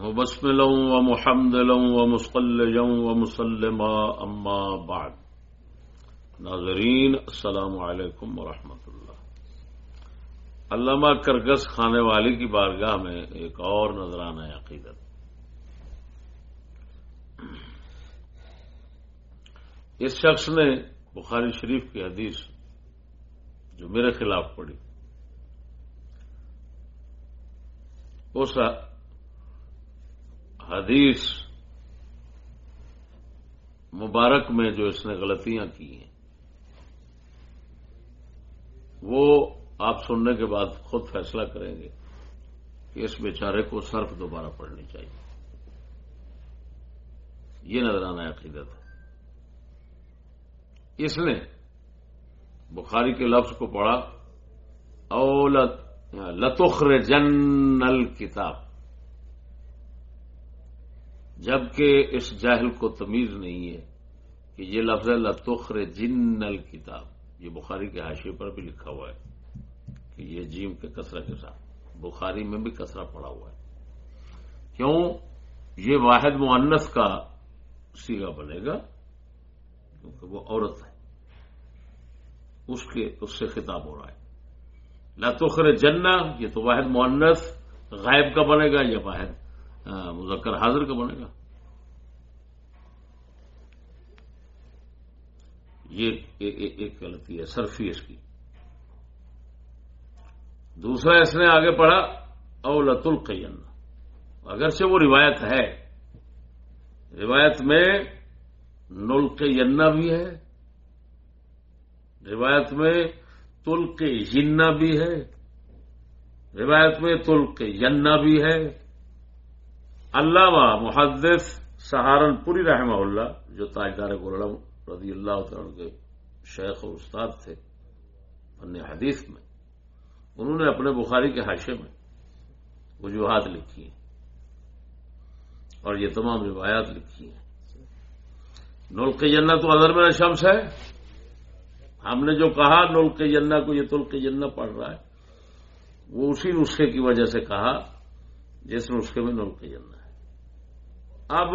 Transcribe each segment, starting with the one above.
وبسملا ومحمدلا ومصليا ومسلما اما بعد. ناظرین، السلام علیکم ورحمۃ اللہ علامہ کرگس خانے والی کی بارگاہ میں ایک اور نظرانہ عقیدت. اس شخص نے بخاری شریف کی حدیث جو میرے خلاف پڑی اس حدیث مبارک میں جو اس نے غلطیاں کی ہیں، وہ آپ سننے کے بعد خود فیصلہ کریں گے کہ اس بیچارے کو صرف دوبارہ پڑھنی چاہیے۔ یہ نظرانہ عقیدت ہے اس نے بخاری کے لفظ کو پڑھا، اولت لتخر جن کتاب جبکہ اس جاہل کو تمیز نہیں ہے کہ یہ لفظ لتخر جن کتاب یہ بخاری کے حاشے پر بھی لکھا ہوا ہے کہ یہ جیم کے کثرہ کے ساتھ۔ بخاری میں بھی کثرہ پڑا ہوا ہے۔ کیوں؟ یہ واحد معنس کا سیگا بنے گا کیونکہ وہ عورت ہے۔ اس کے، اس سے خطاب ہو رہا ہے۔ لاتوخر جنا یہ تو واحد معنس غائب کا بنے گا یا واحد؟ ہاں، مذکر حاضر کا؟ بنے گا یہ ایک غلطی ہے سرفی اس کی۔ دوسرا اس نے آگے پڑھا اولت القین۔ اگرچہ وہ روایت ہے، روایت میں نلق ینا بھی ہے، روایت میں تلق ینا بھی ہے، روایت میں تلق ینا بھی ہے۔ علامہ محدث سہارنپوری رحمہ اللہ، جو تاجدار گولڑم رضی اللہ تعالی کے شیخ اور استاد تھے فن حدیث میں، انہوں نے اپنے بخاری کے حاشے میں وجوہات لکھی ہیں اور یہ تمام روایات لکھی ہیں۔ نلق جنا تو ادر میں شمس ہے۔ ہم نے جو کہا نلق جنا کو یہ تلق جنا پڑھ رہا ہے۔ وہ اسی نسخے کی وجہ سے کہا جس نسخے میں نلق جنا ہے۔ اب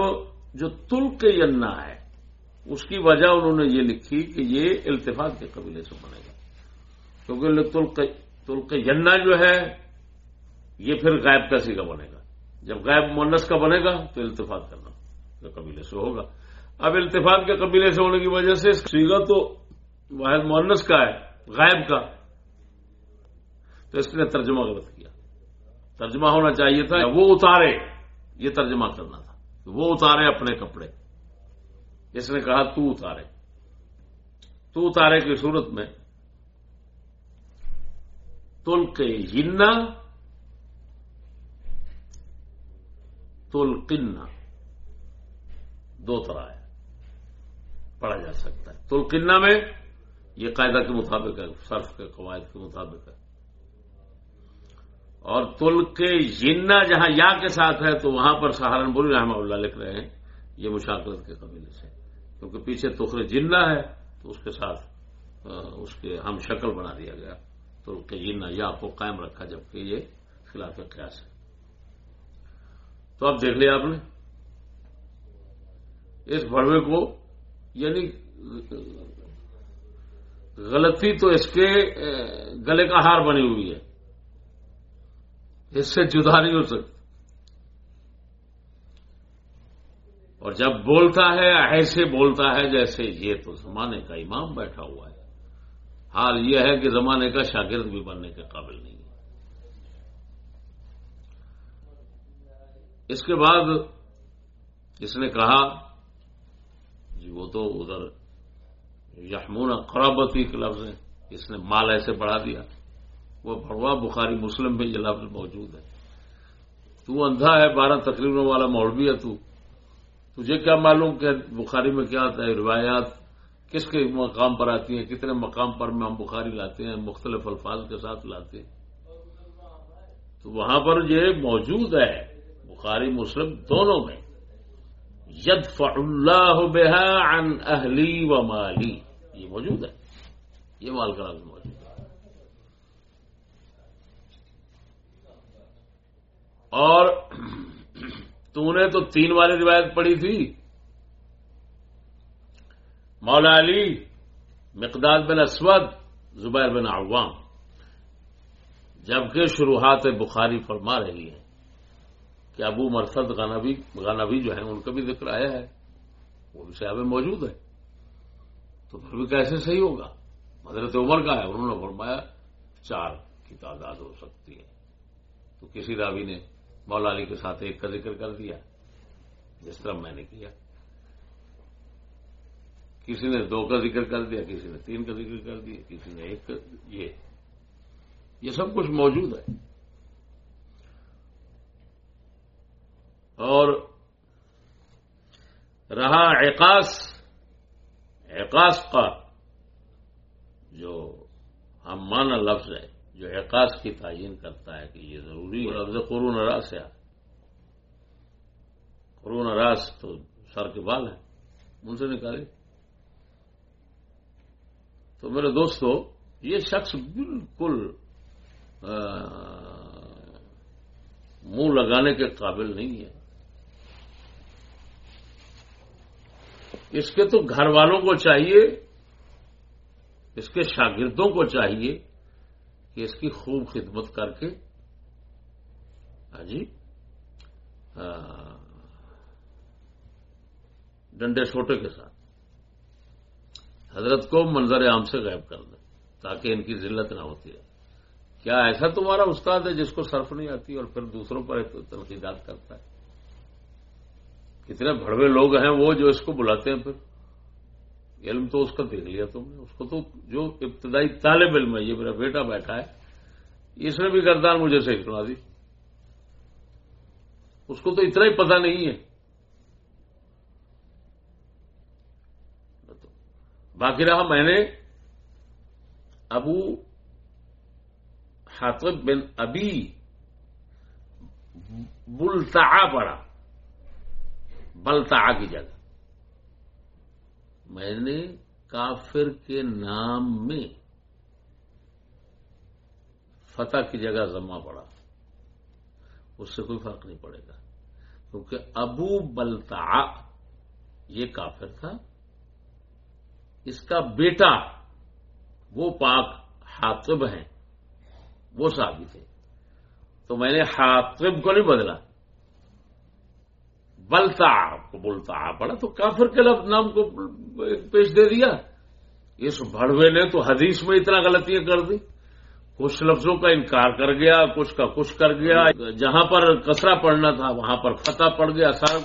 جو تلق جنا ہے، اس کی وجہ انہوں نے یہ لکھی کہ یہ التفاق کے قبیلے سے بنے گا۔ کیونکہ تلق جنا جو ہے، یہ پھر غائب کا سیگا بنے گا؟ جب غائب مونس کا بنے گا تو التفاق کرنا قبیلے سے ہوگا۔ اب التفاق کے قبیلے سے ہونے کی وجہ سے سیگا تو واحد مونس کا ہے، غائب کا۔ تو اس نے ترجمہ غلط کیا۔ ترجمہ ہونا چاہیے تھا، وہ اتارے، یہ ترجمہ کرنا تھا۔ وہ اتارے اپنے کپڑے۔ اس نے کہا تو اتارے۔ تو اتارے کی صورت میں تل کے ہننا تل دو طرح ہے۔ پڑھا جا سکتا ہے۔ تلقنا میں یہ قاعدہ کے مطابق ہے، صرف کے قواعد کے مطابق ہے۔ اور تل کے جنا جہاں یا کے ساتھ ہے تو وہاں پر سہارنپور رحمہ اللہ لکھ رہے ہیں، یہ مشاکرت کے قبیلے سے۔ کیونکہ پیچھے تخر جنا ہے، تو اس کے ساتھ اس کے ہم شکل بنا دیا گیا۔ تل کے جنا یا کو قائم رکھا، جبکہ یہ خلاف قیاس ہے۔ تو اب دیکھ لیا آپ نے، اس بڑوے کو یعنی غلطی تو اس کے گلے کا ہار بنی ہوئی ہے۔ اس سے جدا نہیں ہو سکتی اور جب بولتا ہے، ایسے بولتا ہے جیسے یہ تو زمانے کا امام بیٹھا ہوا ہے۔ حال یہ ہے کہ زمانے کا شاگرد بھی بننے کے قابل نہیں ہے۔ اس کے بعد اس نے کہا جی وہ تو ادھر یحمون قرابتی کے لفظ ہیں۔ اس نے مال ایسے بڑھا دیا۔ وہ بڑوا بخاری مسلم میں یہ لفظ موجود ہے۔ تو اندھا ہے، بارہ تقریبوں والا مولوی ہے تو۔ تجھے کیا معلوم کہ بخاری میں کیا آتا ہے، روایات کس کے مقام پر آتی ہیں، کتنے مقام پر میں ہم بخاری لاتے ہیں، مختلف الفاظ کے ساتھ لاتے ہیں۔ تو وہاں پر یہ موجود ہے، بخاری، مسلم دونوں میں۔ ید اللہ بحا عن اہلی و مالی۔ یہ موجود ہے۔ یہ مال کا لفظ موجود ہے۔ اور تو نے تو تین والی روایت پڑھی تھی۔ مولا علی مقداد بن اسود، زبیر بن عوام، جبکہ شروحات بخاری فرما رہی ہے کہ ابو مرسد غنبی غنبی جو ہیں، ان کا بھی ذکر آیا ہے۔ وہ بھی صحابہ موجود ہے تو پھر بھی کیسے صحیح ہوگا؟ حضرت عمر کا ہے، انہوں نے فرمایا، چار کی تعداد ہو سکتی ہے۔ تو کسی راوی نے مولا علی کے ساتھ ایک کا ذکر کر دیا، جس طرح میں نے کیا۔ کسی نے دو کا ذکر کر دیا، کسی نے تین کا ذکر کر دیا، کسی نے ایک یہ یہ سب کچھ موجود ہے۔ اور رہا عقاص عقاص کا جو ہم مانا لفظ ہے۔ جو عقاص کی تعین کرتا ہے کہ یہ ضروری ہے۔ لفظ قرون راس ہے۔ قرون راس تو سر کے بال ہیں۔ ان سے نکالے تو میرے دوستو یہ شخص بالکل منہ لگانے کے قابل نہیں ہے۔ اس کے تو گھر والوں کو چاہیے اس کے شاگردوں کو چاہیے۔ کہ اس کی خوب خدمت کر کے ہاں جی ڈنڈے چھوٹے کے ساتھ حضرت کو منظر عام سے غائب کر دیں تاکہ ان کی ذلت نہ ہوتی ہے کیا ایسا تمہارا استاد ہے جس کو صرف نہیں آتی اور پھر دوسروں پر تنقیدات کرتا ہے؟ کتنے بڑوے لوگ ہیں وہ جو اس کو بلاتے ہیں پھر۔ علم تو اس کا دیکھ لیا تم نے۔ اس کو تو جو ابتدائی طالب علم ہے، یہ میرا بیٹا بیٹھا ہے، اس نے بھی گردان مجھے صحیح سنا دی۔ اس کو تو اتنا ہی پتہ نہیں ہے۔ باقی رہا، میں نے ابو حاطب بن ابی بلتا پڑا بلتا کی جگہ۔ میں نے کافر کے نام میں فتح کی جگہ زما پڑا اس سے کوئی فرق نہیں پڑے گا۔ کیونکہ ابو بلتا یہ کافر تھا۔ اس کا بیٹا وہ پاک حاطب ہیں۔ وہ ثابت ہے تو میں نے حاطب کو نہیں بدلا۔ بلتا کو بولتا پڑا تو کافر کے لفظ نام کو پیش دے دیا۔ اس بڑوے نے تو حدیث میں اتنا غلطیاں کر دی۔ کچھ لفظوں کا انکار کر گیا، کچھ کا کچھ کر گیا۔ جہاں پر کسرا پڑنا تھا، وہاں پر فتح پڑ گیا، سارا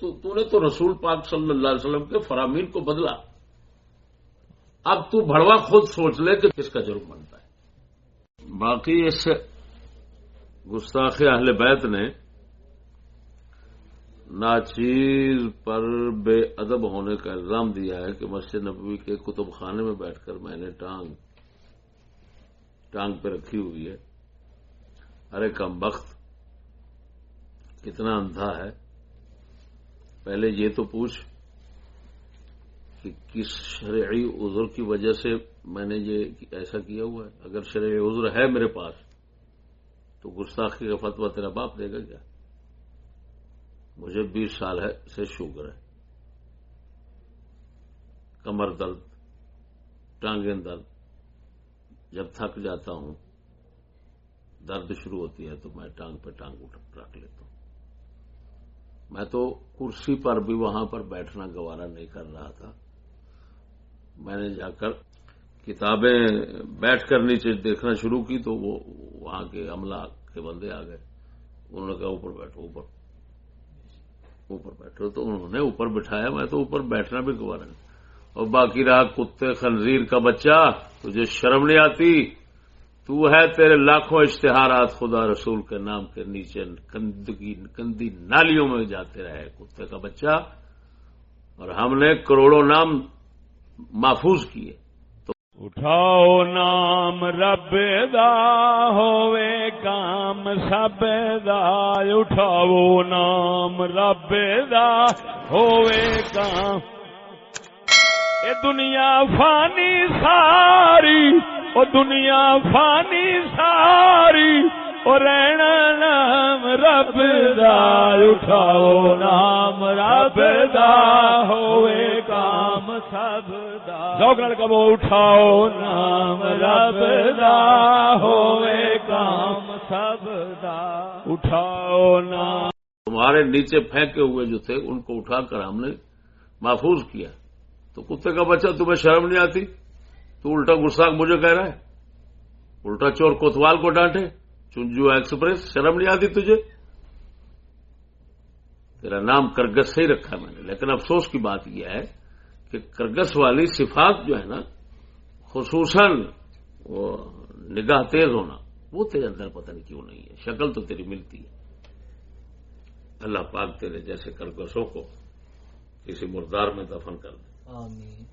تو نے تو رسول پاک صلی اللہ علیہ وسلم کے فرامین کو بدلا۔ اب تو بڑوا خود سوچ لے کہ کس کا جرم بنتا ہے۔ باقی اس گستاخ اہل بیت نے ناچیز پر بے ادب ہونے کا الزام دیا ہے کہ مسجد نبوی کے کتب خانے میں بیٹھ کر میں نے ٹانگ ٹانگ پہ رکھی ہوئی ہے۔ ارے کم بخت، کتنا اندھا ہے۔ پہلے یہ تو پوچھ کہ کس شرعی عذر کی وجہ سے میں نے یہ ایسا کیا ہوا ہے؟ اگر شرعی عذر ہے میرے پاس تو گستاخی کا فتوا تیرا باپ دے گا کیا؟ مجھے بیس سال ہے سے شوگر ہے۔ کمر درد، ٹانگیں درد۔ جب تھک جاتا ہوں، درد شروع ہوتی ہے تو میں ٹانگ پہ ٹانگ رکھ لیتا ہوں۔ میں تو کرسی پر بھی وہاں پر بیٹھنا گوارا نہیں کر رہا تھا۔ میں نے جا کر کتابیں بیٹھ کر نیچے دیکھنا شروع کی تو وہ وہاں کے عملہ کے بندے آ گئے۔ انہوں نے کہا، اوپر بیٹھو، اوپر۔ اوپر بیٹھو تو انہوں نے اوپر بٹھایا، میں تو اوپر بیٹھنا بھی گوارا نہیں اور باقی رہا کتے خنزیر کا بچہ، تجھے شرم نہیں آتی؟ تو ہے تیرے لاکھوں اشتہارات خدا رسول کے نام کے نیچے کندگی کندی نالیوں میں جاتے رہے کتے کا بچہ۔ اور ہم نے کروڑوں نام محفوظ کیے۔ اٹھاؤ نام رب دا ہوے کام سب دا اٹھاؤ نام رب دا ہوے کام اے دنیا فانی ساری او دنیا فانی ساری او رہنا نام رب دا اٹھاؤ نام رب دا ہوئے کام سب دا ذوق نال کہو، اٹھاؤ، نام رب دا ہوئے کام سب دا۔ اٹھاؤ، نام۔ تمہارے نیچے پھینکے ہوئے جو تھے، ان کو اٹھا کر ہم نے محفوظ کیا۔ تو کتے کا بچہ تمہیں شرم نہیں آتی؟ تو الٹا گساخ مجھے کہہ رہا ہے۔ الٹا چور کوتوال کو ڈانٹے۔ چنجو ایکسپریس، شرم نہیں آتی تجھے؟ تیرا نام کرگس سے ہی رکھا میں نے، لیکن افسوس کی بات یہ ہے کہ کرگس والی صفات جو ہے نا، خصوصاً وہ نگاہ تیز ہونا، وہ تیرے اندر پتہ نہیں کیوں نہیں ہے، شکل تو تیری ملتی ہے۔ اللہ پاک تیرے جیسے کرگسوں کو کسی مردار میں دفن کر دے۔ آمین۔